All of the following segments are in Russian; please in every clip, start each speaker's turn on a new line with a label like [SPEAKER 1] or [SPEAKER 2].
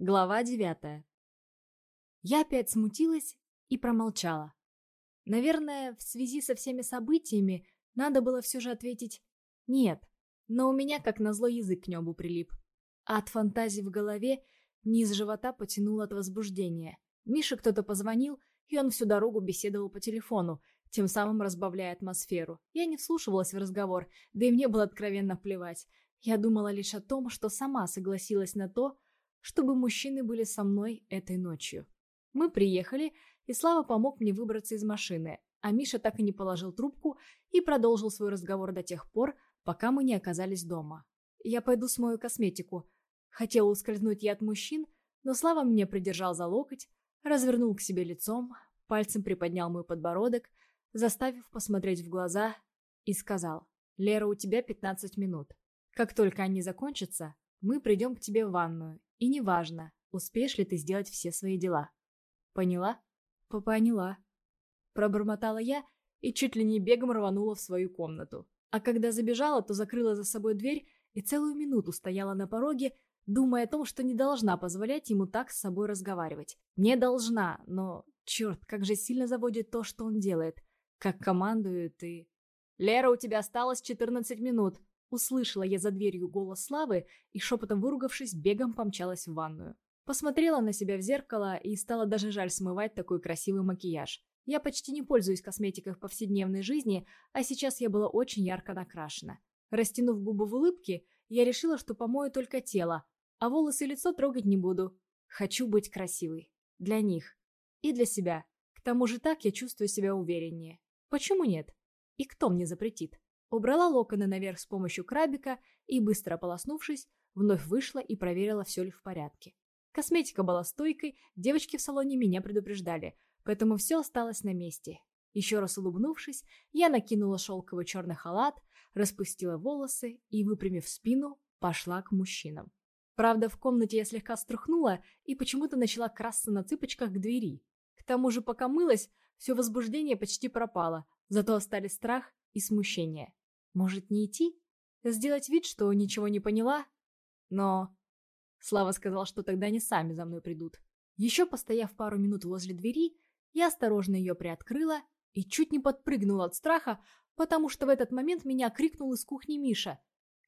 [SPEAKER 1] Глава девятая. Я опять смутилась и промолчала. Наверное, в связи со всеми событиями надо было все же ответить «нет», но у меня как назло язык к небу прилип. А от фантазий в голове низ живота потянул от возбуждения. Мише кто-то позвонил, и он всю дорогу беседовал по телефону, тем самым разбавляя атмосферу. Я не вслушивалась в разговор, да и мне было откровенно плевать. Я думала лишь о том, что сама согласилась на то, чтобы мужчины были со мной этой ночью. Мы приехали, и Слава помог мне выбраться из машины, а Миша так и не положил трубку и продолжил свой разговор до тех пор, пока мы не оказались дома. Я пойду смою косметику. Хотела ускользнуть я от мужчин, но Слава меня придержал за локоть, развернул к себе лицом, пальцем приподнял мой подбородок, заставив посмотреть в глаза, и сказал, «Лера, у тебя 15 минут. Как только они закончатся, мы придем к тебе в ванную, и неважно, успеешь ли ты сделать все свои дела. Поняла? Поняла. Пробормотала я и чуть ли не бегом рванула в свою комнату. А когда забежала, то закрыла за собой дверь и целую минуту стояла на пороге, думая о том, что не должна позволять ему так с собой разговаривать. Не должна, но, черт, как же сильно заводит то, что он делает. Как командует и... «Лера, у тебя осталось 14 минут», Услышала я за дверью голос Славы и, шепотом выругавшись, бегом помчалась в ванную. Посмотрела на себя в зеркало и стало даже жаль смывать такой красивый макияж. Я почти не пользуюсь косметикой в повседневной жизни, а сейчас я была очень ярко накрашена. Растянув губы в улыбке, я решила, что помою только тело, а волосы и лицо трогать не буду. Хочу быть красивой. Для них. И для себя. К тому же так я чувствую себя увереннее. Почему нет? И кто мне запретит? Убрала локоны наверх с помощью крабика и, быстро ополоснувшись, вновь вышла и проверила, все ли в порядке. Косметика была стойкой, девочки в салоне меня предупреждали, поэтому все осталось на месте. Еще раз улыбнувшись, я накинула шелковый черный халат, распустила волосы и, выпрямив спину, пошла к мужчинам. Правда, в комнате я слегка струхнула и почему-то начала красться на цыпочках к двери. К тому же, пока мылась, все возбуждение почти пропало, зато остались страх и смущение. Может, не идти? Сделать вид, что ничего не поняла? Но... Слава сказал, что тогда они сами за мной придут. Еще постояв пару минут возле двери, я осторожно ее приоткрыла и чуть не подпрыгнула от страха, потому что в этот момент меня крикнул из кухни Миша.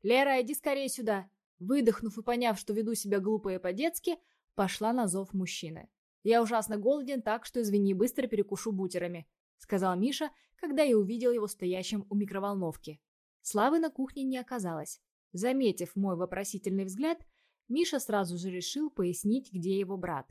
[SPEAKER 1] «Лера, иди скорее сюда!» Выдохнув и поняв, что веду себя глупо и по-детски, пошла на зов мужчины. «Я ужасно голоден, так что, извини, быстро перекушу бутерами», — сказал Миша, когда я увидел его стоящим у микроволновки. Славы на кухне не оказалось. Заметив мой вопросительный взгляд, Миша сразу же решил пояснить, где его брат.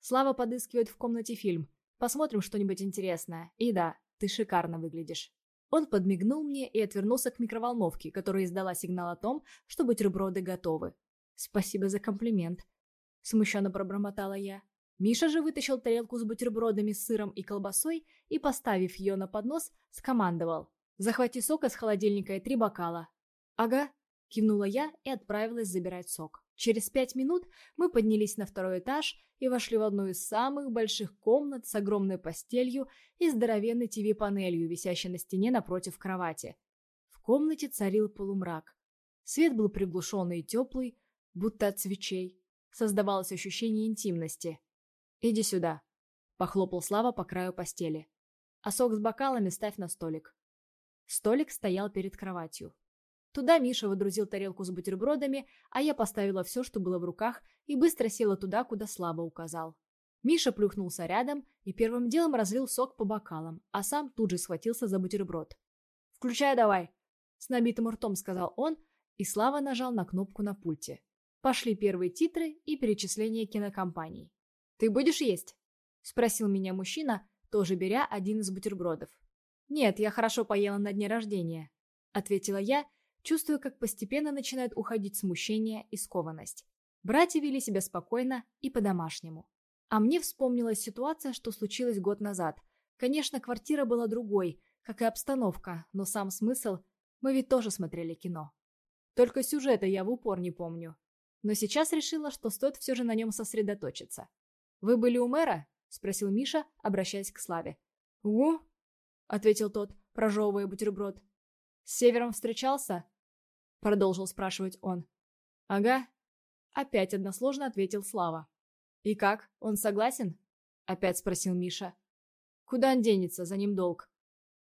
[SPEAKER 1] Слава подыскивает в комнате фильм. Посмотрим что-нибудь интересное. И да, ты шикарно выглядишь. Он подмигнул мне и отвернулся к микроволновке, которая издала сигнал о том, что бутерброды готовы. «Спасибо за комплимент», — смущенно пробормотала я. Миша же вытащил тарелку с бутербродами с сыром и колбасой и, поставив ее на поднос, скомандовал. Захвати сок из холодильника и три бокала». «Ага», — кивнула я и отправилась забирать сок. Через пять минут мы поднялись на второй этаж и вошли в одну из самых больших комнат с огромной постелью и здоровенной ТВ-панелью, висящей на стене напротив кровати. В комнате царил полумрак. Свет был приглушенный и теплый, будто от свечей. Создавалось ощущение интимности. «Иди сюда», — похлопал Слава по краю постели. «А сок с бокалами ставь на столик». Столик стоял перед кроватью. Туда Миша выдрузил тарелку с бутербродами, а я поставила все, что было в руках, и быстро села туда, куда слабо указал. Миша плюхнулся рядом и первым делом разлил сок по бокалам, а сам тут же схватился за бутерброд. «Включай давай!» — с набитым ртом сказал он, и Слава нажал на кнопку на пульте. Пошли первые титры и перечисление кинокомпаний. «Ты будешь есть?» — спросил меня мужчина, тоже беря один из бутербродов. «Нет, я хорошо поела на дне рождения», — ответила я, чувствуя, как постепенно начинает уходить смущение и скованность. Братья вели себя спокойно и по-домашнему. А мне вспомнилась ситуация, что случилось год назад. Конечно, квартира была другой, как и обстановка, но сам смысл... Мы ведь тоже смотрели кино. Только сюжета я в упор не помню. Но сейчас решила, что стоит все же на нем сосредоточиться. «Вы были у мэра?» — спросил Миша, обращаясь к Славе. «Угу», — ответил тот, прожевывая бутерброд. «С севером встречался?» — продолжил спрашивать он. «Ага». Опять односложно ответил Слава. «И как, он согласен?» — опять спросил Миша. «Куда он денется, за ним долг?»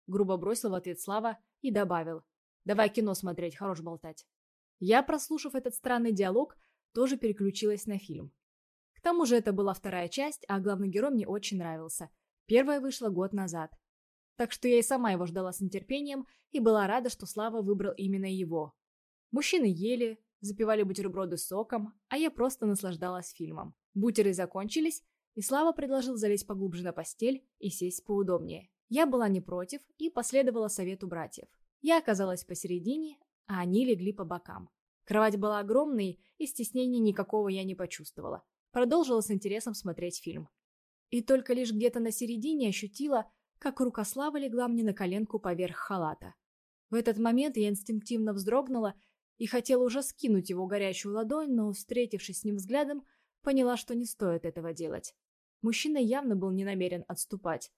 [SPEAKER 1] Грубо бросил в ответ Слава и добавил. «Давай кино смотреть, хорош болтать». Я, прослушав этот странный диалог, тоже переключилась на фильм. К тому же это была вторая часть, а главный герой мне очень нравился. Первая вышла год назад. Так что я и сама его ждала с нетерпением и была рада, что Слава выбрал именно его. Мужчины ели, запивали бутерброды соком, а я просто наслаждалась фильмом. Бутеры закончились, и Слава предложил залезть поглубже на постель и сесть поудобнее. Я была не против и последовала совету братьев. Я оказалась посередине, а они легли по бокам. Кровать была огромной, и стеснения никакого я не почувствовала. Продолжила с интересом смотреть фильм. И только лишь где-то на середине ощутила, как рука Славы легла мне на коленку поверх халата. В этот момент я инстинктивно вздрогнула и хотела уже скинуть его горячую ладонь, но, встретившись с ним взглядом, поняла, что не стоит этого делать. Мужчина явно был не намерен отступать.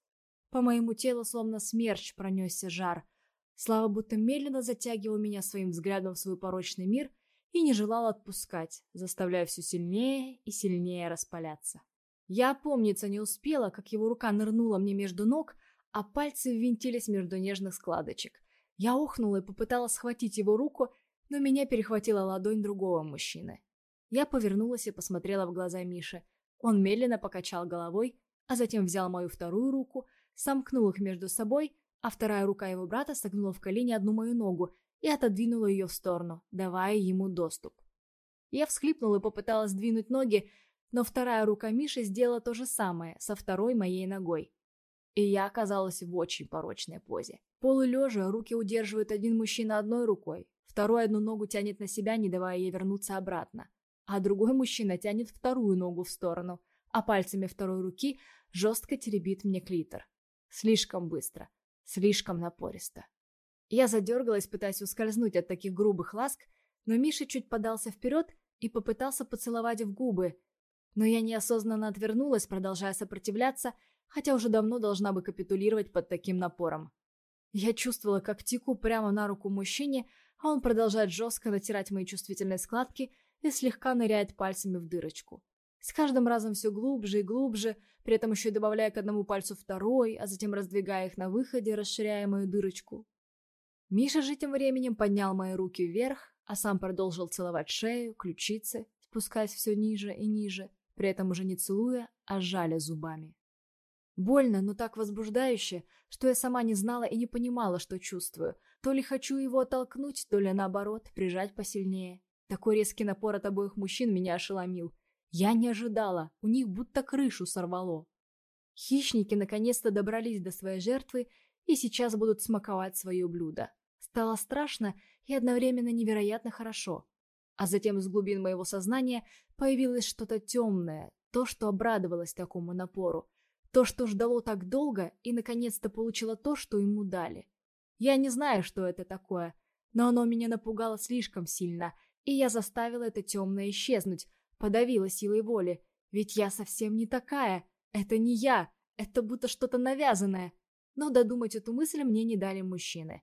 [SPEAKER 1] По моему телу словно смерч пронесся жар. Слава будто медленно затягивал меня своим взглядом в свой порочный мир и не желал отпускать, заставляя все сильнее и сильнее распаляться. Я опомниться не успела, как его рука нырнула мне между ног, а пальцы ввинтились между нежных складочек. Я охнула и попыталась схватить его руку, но меня перехватила ладонь другого мужчины. Я повернулась и посмотрела в глаза Миши. Он медленно покачал головой, а затем взял мою вторую руку, сомкнул их между собой, а вторая рука его брата согнула в колени одну мою ногу и отодвинула ее в сторону, давая ему доступ. Я всхлипнула и попыталась сдвинуть ноги, но вторая рука Миши сделала то же самое со второй моей ногой. И я оказалась в очень порочной позе. Полулежа руки удерживает один мужчина одной рукой, второй одну ногу тянет на себя, не давая ей вернуться обратно а другой мужчина тянет вторую ногу в сторону, а пальцами второй руки жестко теребит мне клитор. Слишком быстро, слишком напористо. Я задергалась, пытаясь ускользнуть от таких грубых ласк, но Миша чуть подался вперед и попытался поцеловать в губы, но я неосознанно отвернулась, продолжая сопротивляться, хотя уже давно должна бы капитулировать под таким напором. Я чувствовала, как теку прямо на руку мужчине, а он продолжает жестко натирать мои чувствительные складки и слегка ныряет пальцами в дырочку. С каждым разом все глубже и глубже, при этом еще и добавляя к одному пальцу второй, а затем раздвигая их на выходе, расширяя мою дырочку. Миша же тем временем поднял мои руки вверх, а сам продолжил целовать шею, ключицы, спускаясь все ниже и ниже, при этом уже не целуя, а жаля зубами. Больно, но так возбуждающе, что я сама не знала и не понимала, что чувствую. То ли хочу его оттолкнуть, то ли наоборот, прижать посильнее. Такой резкий напор от обоих мужчин меня ошеломил. Я не ожидала, у них будто крышу сорвало. Хищники наконец-то добрались до своей жертвы и сейчас будут смаковать свое блюдо. Стало страшно и одновременно невероятно хорошо. А затем из глубин моего сознания появилось что-то темное, то, что обрадовалось такому напору, то, что ждало так долго и наконец-то получило то, что ему дали. Я не знаю, что это такое, но оно меня напугало слишком сильно – и я заставила это темное исчезнуть, подавила силой воли. Ведь я совсем не такая. Это не я. Это будто что-то навязанное. Но додумать эту мысль мне не дали мужчины.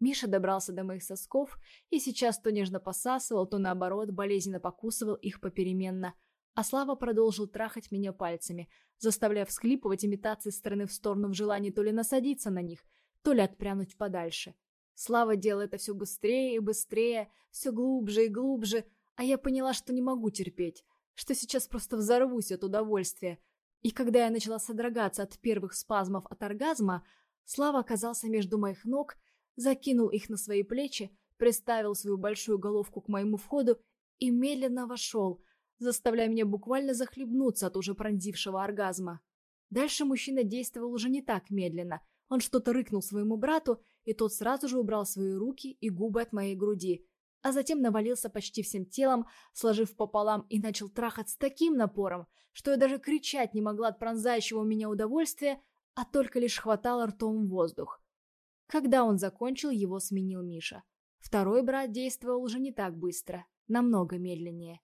[SPEAKER 1] Миша добрался до моих сосков и сейчас то нежно посасывал, то наоборот болезненно покусывал их попеременно. А Слава продолжил трахать меня пальцами, заставляя всхлипывать и метаться из стороны в сторону в желании то ли насадиться на них, то ли отпрянуть подальше. Слава делала это все быстрее и быстрее, все глубже и глубже, а я поняла, что не могу терпеть, что сейчас просто взорвусь от удовольствия. И когда я начала содрогаться от первых спазмов от оргазма, Слава оказался между моих ног, закинул их на свои плечи, приставил свою большую головку к моему входу и медленно вошел, заставляя меня буквально захлебнуться от уже пронзившего оргазма. Дальше мужчина действовал уже не так медленно. Он что-то рыкнул своему брату, и тот сразу же убрал свои руки и губы от моей груди, а затем навалился почти всем телом, сложив пополам и начал трахать с таким напором, что я даже кричать не могла от пронзающего меня удовольствия, а только лишь хватало ртом воздух. Когда он закончил, его сменил Миша. Второй брат действовал уже не так быстро, намного медленнее.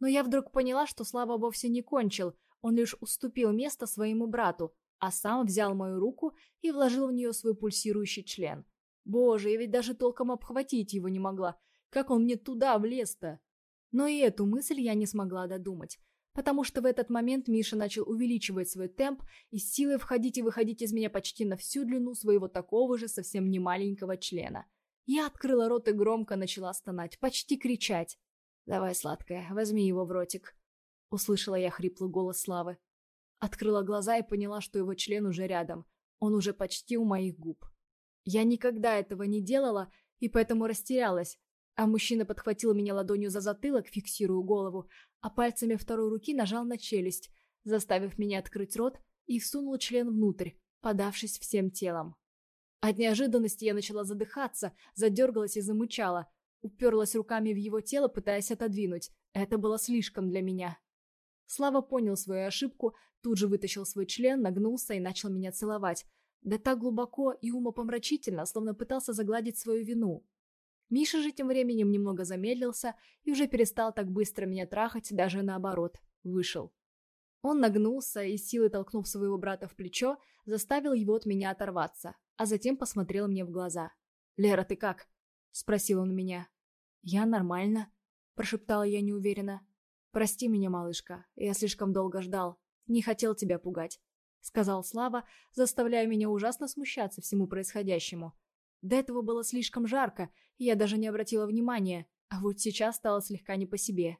[SPEAKER 1] Но я вдруг поняла, что Слава вовсе не кончил, он лишь уступил место своему брату, а сам взял мою руку и вложил в нее свой пульсирующий член. Боже, я ведь даже толком обхватить его не могла. Как он мне туда влез-то? Но и эту мысль я не смогла додумать, потому что в этот момент Миша начал увеличивать свой темп и силой входить и выходить из меня почти на всю длину своего такого же совсем не маленького члена. Я открыла рот и громко начала стонать, почти кричать. «Давай, сладкая, возьми его в ротик», — услышала я хриплый голос Славы. Открыла глаза и поняла, что его член уже рядом. Он уже почти у моих губ. Я никогда этого не делала и поэтому растерялась, а мужчина подхватил меня ладонью за затылок, фиксируя голову, а пальцами второй руки нажал на челюсть, заставив меня открыть рот и всунул член внутрь, подавшись всем телом. От неожиданности я начала задыхаться, задергалась и замычала, уперлась руками в его тело, пытаясь отодвинуть. Это было слишком для меня. Слава понял свою ошибку, тут же вытащил свой член, нагнулся и начал меня целовать. Да так глубоко и умопомрачительно, словно пытался загладить свою вину. Миша же тем временем немного замедлился и уже перестал так быстро меня трахать, даже наоборот, вышел. Он нагнулся и, силой толкнув своего брата в плечо, заставил его от меня оторваться, а затем посмотрел мне в глаза. «Лера, ты как?» – спросил он меня. «Я нормально», – прошептала я неуверенно. «Прости меня, малышка, я слишком долго ждал, не хотел тебя пугать», – сказал Слава, заставляя меня ужасно смущаться всему происходящему – до этого было слишком жарко, и я даже не обратила внимания, а вот сейчас стало слегка не по себе.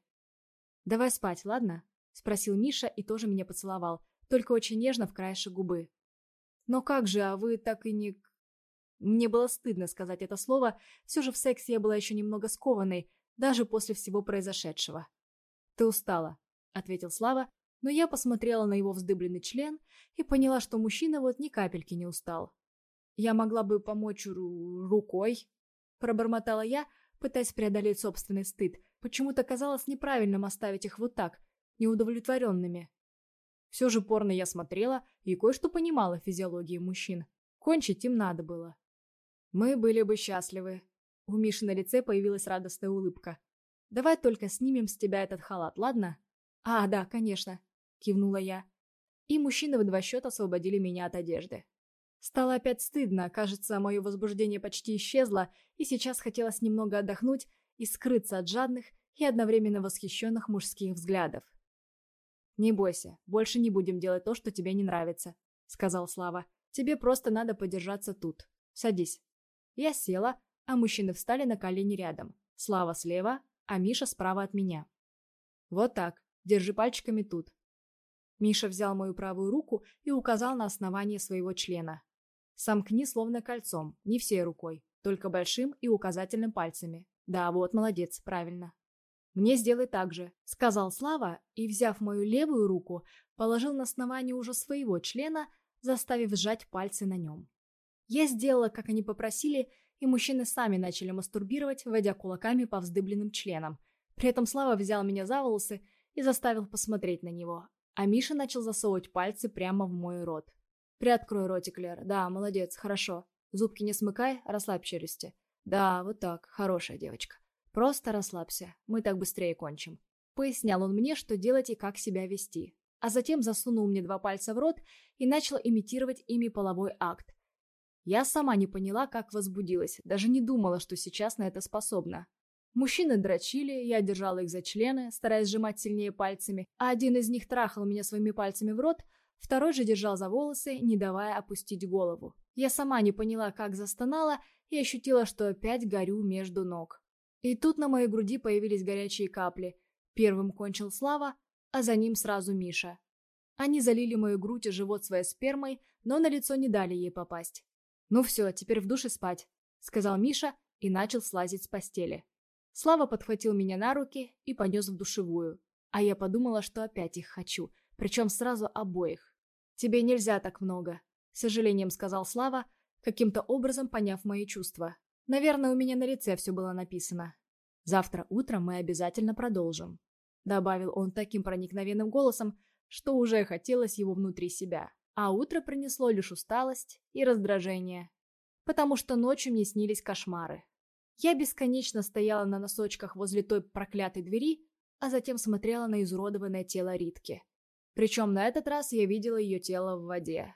[SPEAKER 1] «Давай спать, ладно?» – спросил Миша и тоже меня поцеловал, только очень нежно в краешек губы. «Но как же, а вы так и не...» Мне было стыдно сказать это слово, все же в сексе я была еще немного скованной, даже после всего произошедшего. «Ты устала», — ответил Слава, но я посмотрела на его вздыбленный член и поняла, что мужчина вот ни капельки не устал. «Я могла бы помочь ру рукой», — пробормотала я, пытаясь преодолеть собственный стыд. Почему-то казалось неправильным оставить их вот так, неудовлетворенными. Все же порно я смотрела и кое-что понимала физиологии мужчин. Кончить им надо было. Мы были бы счастливы. У Миши на лице появилась радостная улыбка. «Давай только снимем с тебя этот халат, ладно?» «А, да, конечно», — кивнула я. И мужчины в два счета освободили меня от одежды. Стало опять стыдно, кажется, мое возбуждение почти исчезло, и сейчас хотелось немного отдохнуть и скрыться от жадных и одновременно восхищенных мужских взглядов. «Не бойся, больше не будем делать то, что тебе не нравится», — сказал Слава. «Тебе просто надо подержаться тут. Садись». Я села, а мужчины встали на колени рядом. Слава слева, а Миша справа от меня. «Вот так. Держи пальчиками тут». Миша взял мою правую руку и указал на основание своего члена. Сомкни словно кольцом, не всей рукой, только большим и указательным пальцами. Да, вот, молодец, правильно. Мне сделай так же, сказал Слава и, взяв мою левую руку, положил на основание уже своего члена, заставив сжать пальцы на нем. Я сделала, как они попросили, и мужчины сами начали мастурбировать, водя кулаками по вздыбленным членам. При этом Слава взял меня за волосы и заставил посмотреть на него, а Миша начал засовывать пальцы прямо в мой рот. Приоткрой ротик, Лер. Да, молодец, хорошо. Зубки не смыкай, расслабь челюсти. Да, вот так, хорошая девочка. Просто расслабься, мы так быстрее кончим. Пояснял он мне, что делать и как себя вести. А затем засунул мне два пальца в рот и начал имитировать ими половой акт. Я сама не поняла, как возбудилась, даже не думала, что сейчас на это способна. Мужчины дрочили, я держала их за члены, стараясь сжимать сильнее пальцами, а один из них трахал меня своими пальцами в рот, Второй же держал за волосы, не давая опустить голову. Я сама не поняла, как застонала, и ощутила, что опять горю между ног. И тут на моей груди появились горячие капли. Первым кончил Слава, а за ним сразу Миша. Они залили мою грудь и живот своей спермой, но на лицо не дали ей попасть. «Ну все, теперь в душе спать», — сказал Миша и начал слазить с постели. Слава подхватил меня на руки и понес в душевую. А я подумала, что опять их хочу — причем сразу обоих. «Тебе нельзя так много», — с сожалением сказал Слава, каким-то образом поняв мои чувства. Наверное, у меня на лице все было написано. «Завтра утром мы обязательно продолжим», — добавил он таким проникновенным голосом, что уже хотелось его внутри себя. А утро принесло лишь усталость и раздражение, потому что ночью мне снились кошмары. Я бесконечно стояла на носочках возле той проклятой двери, а затем смотрела на изуродованное тело Ритки. Причем на этот раз я видела ее тело в воде.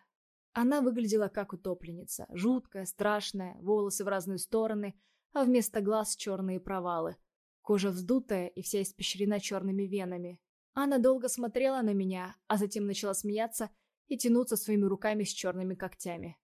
[SPEAKER 1] Она выглядела как утопленница, жуткая, страшная, волосы в разные стороны, а вместо глаз черные провалы. Кожа вздутая и вся испещрена черными венами. Анна долго смотрела на меня, а затем начала смеяться и тянуться своими руками с черными когтями.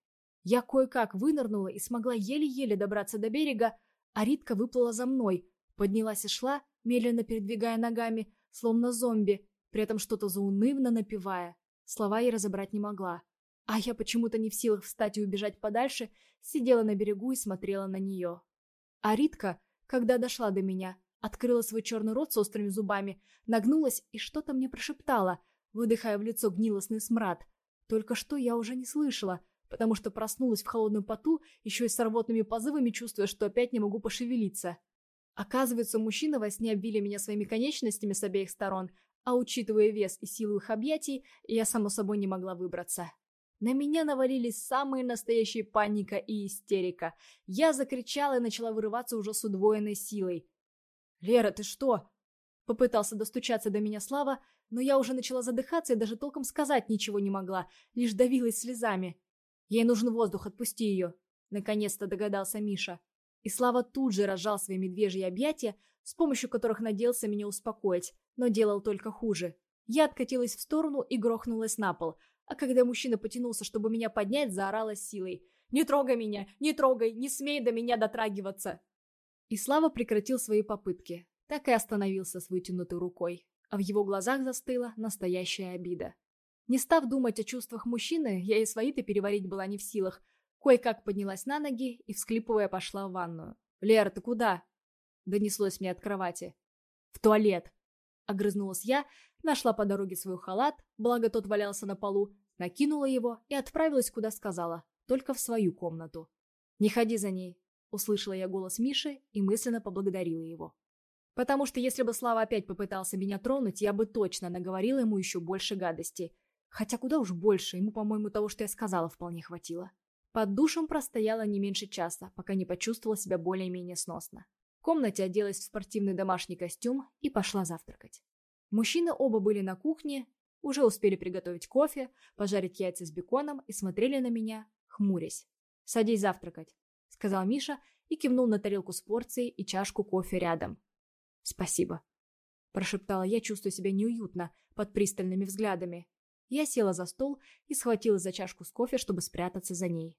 [SPEAKER 1] Я кое-как вынырнула и смогла еле-еле добраться до берега, а Ритка выплыла за мной, поднялась и шла, медленно передвигая ногами, словно зомби, при этом что-то заунывно напевая. Слова я разобрать не могла. А я почему-то не в силах встать и убежать подальше, сидела на берегу и смотрела на нее. А Ритка, когда дошла до меня, открыла свой черный рот с острыми зубами, нагнулась и что-то мне прошептала, выдыхая в лицо гнилостный смрад. Только что я уже не слышала, потому что проснулась в холодном поту, еще и с рвотными позывами, чувствуя, что опять не могу пошевелиться. Оказывается, мужчины во сне обвили меня своими конечностями с обеих сторон, а учитывая вес и силу их объятий, я, само собой, не могла выбраться. На меня навалились самые настоящие паника и истерика. Я закричала и начала вырываться уже с удвоенной силой. «Лера, ты что?» Попытался достучаться до меня Слава, но я уже начала задыхаться и даже толком сказать ничего не могла, лишь давилась слезами. Ей нужен воздух, отпусти ее. Наконец-то догадался Миша. И Слава тут же разжал свои медвежьи объятия, с помощью которых надеялся меня успокоить, но делал только хуже. Я откатилась в сторону и грохнулась на пол, а когда мужчина потянулся, чтобы меня поднять, заорала силой. «Не трогай меня! Не трогай! Не смей до меня дотрагиваться!» И Слава прекратил свои попытки, так и остановился с вытянутой рукой, а в его глазах застыла настоящая обида. Не став думать о чувствах мужчины, я и свои-то переварить была не в силах. Кое-как поднялась на ноги и, всклипывая, пошла в ванную. «Лера, ты куда?» Донеслось мне от кровати. «В туалет!» Огрызнулась я, нашла по дороге свой халат, благо тот валялся на полу, накинула его и отправилась, куда сказала, только в свою комнату. «Не ходи за ней!» Услышала я голос Миши и мысленно поблагодарила его. Потому что если бы Слава опять попытался меня тронуть, я бы точно наговорила ему еще больше гадостей. Хотя куда уж больше, ему, по-моему, того, что я сказала, вполне хватило. Под душем простояла не меньше часа, пока не почувствовала себя более-менее сносно. В комнате оделась в спортивный домашний костюм и пошла завтракать. Мужчины оба были на кухне, уже успели приготовить кофе, пожарить яйца с беконом и смотрели на меня, хмурясь. «Садись завтракать», — сказал Миша и кивнул на тарелку с порцией и чашку кофе рядом. «Спасибо», — прошептала я, чувствуя себя неуютно под пристальными взглядами. Я села за стол и схватила за чашку с кофе, чтобы спрятаться за ней.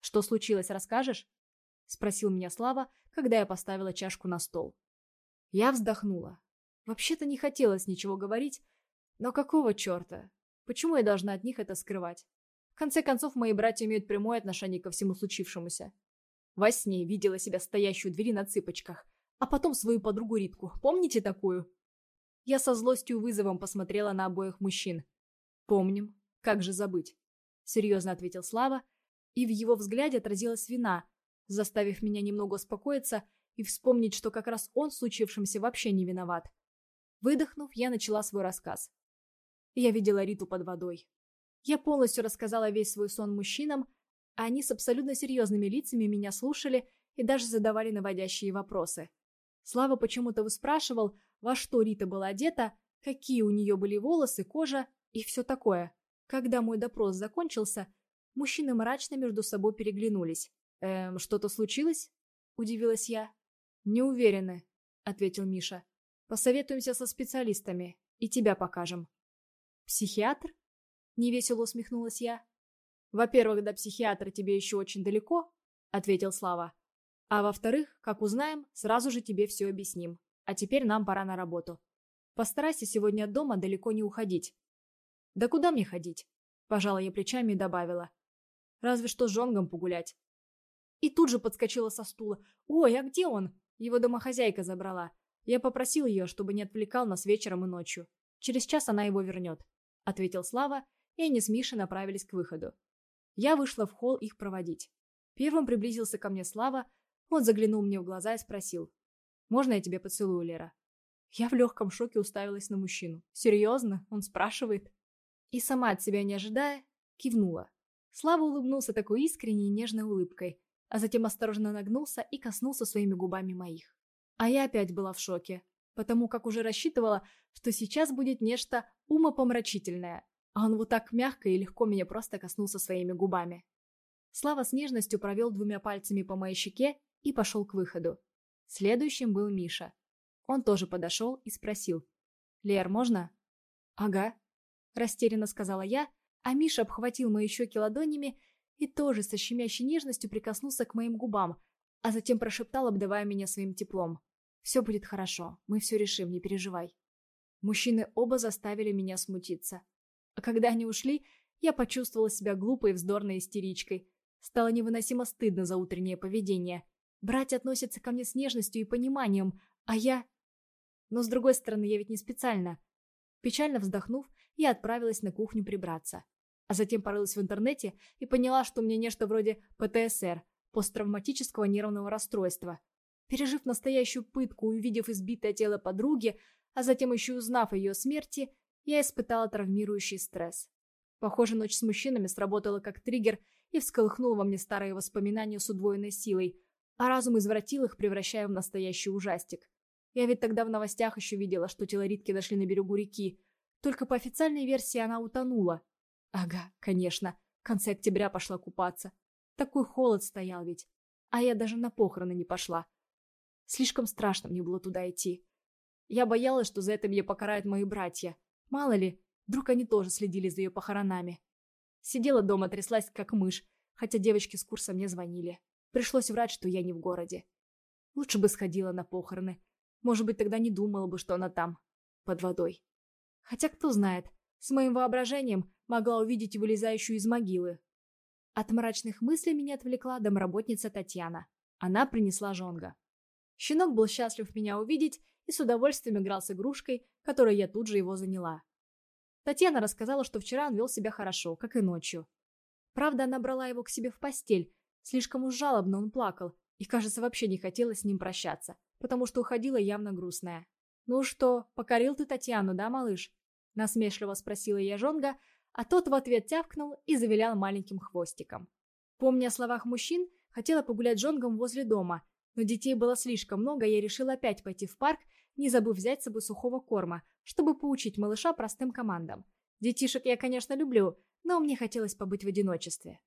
[SPEAKER 1] «Что случилось, расскажешь?» — спросил меня Слава, когда я поставила чашку на стол. Я вздохнула. Вообще-то не хотелось ничего говорить, но какого черта? Почему я должна от них это скрывать? В конце концов, мои братья имеют прямое отношение ко всему случившемуся. Во сне видела себя стоящую у двери на цыпочках, а потом свою подругу Ритку. Помните такую? Я со злостью и вызовом посмотрела на обоих мужчин. «Помним. Как же забыть?» — серьезно ответил Слава, и в его взгляде отразилась вина, заставив меня немного успокоиться и вспомнить, что как раз он в случившемся вообще не виноват. Выдохнув, я начала свой рассказ. Я видела Риту под водой. Я полностью рассказала весь свой сон мужчинам, а они с абсолютно серьезными лицами меня слушали и даже задавали наводящие вопросы. Слава почему-то выспрашивал, во что Рита была одета, какие у нее были волосы, кожа и все такое. Когда мой допрос закончился, мужчины мрачно между собой переглянулись. «Эм, что-то случилось?» – удивилась я. «Не уверены», – ответил Миша. «Посоветуемся со специалистами и тебя покажем». «Психиатр?» – невесело усмехнулась я. «Во-первых, до психиатра тебе еще очень далеко», – ответил Слава. «А во-вторых, как узнаем, сразу же тебе все объясним. А теперь нам пора на работу. Постарайся сегодня от дома далеко не уходить. «Да куда мне ходить?» Пожала я плечами и добавила. «Разве что с жонгом погулять». И тут же подскочила со стула. «Ой, а где он?» Его домохозяйка забрала. Я попросил ее, чтобы не отвлекал нас вечером и ночью. Через час она его вернет», — ответил Слава, и они с Мишей направились к выходу. Я вышла в холл их проводить. Первым приблизился ко мне Слава, он заглянул мне в глаза и спросил. «Можно я тебе поцелую, Лера?» Я в легком шоке уставилась на мужчину. «Серьезно? Он спрашивает?» И сама от себя не ожидая, кивнула. Слава улыбнулся такой искренней и нежной улыбкой, а затем осторожно нагнулся и коснулся своими губами моих. А я опять была в шоке, потому как уже рассчитывала, что сейчас будет нечто умопомрачительное, а он вот так мягко и легко меня просто коснулся своими губами. Слава с нежностью провел двумя пальцами по моей щеке и пошел к выходу. Следующим был Миша. Он тоже подошел и спросил. «Лер, можно?» «Ага», — растерянно сказала я, а Миша обхватил мои щеки ладонями и тоже со щемящей нежностью прикоснулся к моим губам, а затем прошептал, обдавая меня своим теплом. «Все будет хорошо, мы все решим, не переживай». Мужчины оба заставили меня смутиться. А когда они ушли, я почувствовала себя глупой и вздорной истеричкой. Стало невыносимо стыдно за утреннее поведение. Братья относятся ко мне с нежностью и пониманием, а я... Но с другой стороны, я ведь не специально. Печально вздохнув, я отправилась на кухню прибраться. А затем порылась в интернете и поняла, что у меня нечто вроде ПТСР, посттравматического нервного расстройства. Пережив настоящую пытку увидев избитое тело подруги, а затем еще узнав о ее смерти, я испытала травмирующий стресс. Похоже, ночь с мужчинами сработала как триггер и всколыхнула во мне старые воспоминания с удвоенной силой, а разум извратил их, превращая в настоящий ужастик. Я ведь тогда в новостях еще видела, что тело Ритки нашли на берегу реки. Только по официальной версии она утонула. Ага, конечно, в конце октября пошла купаться. Такой холод стоял ведь. А я даже на похороны не пошла. Слишком страшно мне было туда идти. Я боялась, что за это меня покарают мои братья. Мало ли, вдруг они тоже следили за ее похоронами. Сидела дома, тряслась как мышь, хотя девочки с курса мне звонили. Пришлось врать, что я не в городе. Лучше бы сходила на похороны. Может быть, тогда не думала бы, что она там, под водой. Хотя кто знает, с моим воображением могла увидеть вылезающую из могилы. От мрачных мыслей меня отвлекла домработница Татьяна. Она принесла жонга. Щенок был счастлив меня увидеть и с удовольствием играл с игрушкой, которой я тут же его заняла. Татьяна рассказала, что вчера он вел себя хорошо, как и ночью. Правда, она брала его к себе в постель. Слишком уж жалобно он плакал, и, кажется, вообще не хотела с ним прощаться, потому что уходила явно грустная. «Ну что, покорил ты Татьяну, да, малыш?» Насмешливо спросила я Жонга, а тот в ответ тявкнул и завилял маленьким хвостиком. Помня о словах мужчин, хотела погулять Жонгом возле дома, но детей было слишком много, я решила опять пойти в парк не забыв взять с собой сухого корма, чтобы поучить малыша простым командам. Детишек я, конечно, люблю, но мне хотелось побыть в одиночестве.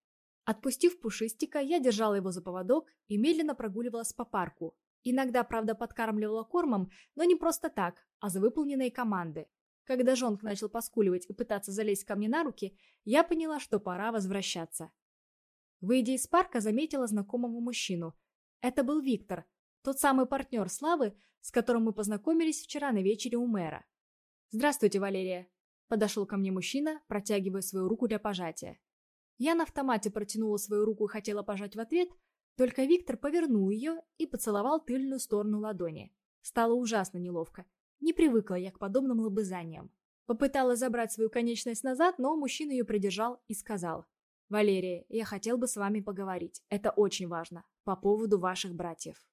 [SPEAKER 1] Отпустив Пушистика, я держала его за поводок и медленно прогуливалась по парку. Иногда, правда, подкармливала кормом, но не просто так, а за выполненные команды. Когда Жонг начал поскуливать и пытаться залезть ко мне на руки, я поняла, что пора возвращаться. Выйдя из парка, заметила знакомого мужчину. Это был Виктор, тот самый партнер Славы, с которым мы познакомились вчера на вечере у мэра. «Здравствуйте, Валерия!» Подошел ко мне мужчина, протягивая свою руку для пожатия. Я на автомате протянула свою руку и хотела пожать в ответ, только Виктор повернул ее и поцеловал тыльную сторону ладони. Стало ужасно неловко. Не привыкла я к подобным лобызаниям. Попыталась забрать свою конечность назад, но мужчина ее придержал и сказал. «Валерия, я хотел бы с вами поговорить. Это очень важно. По поводу ваших братьев».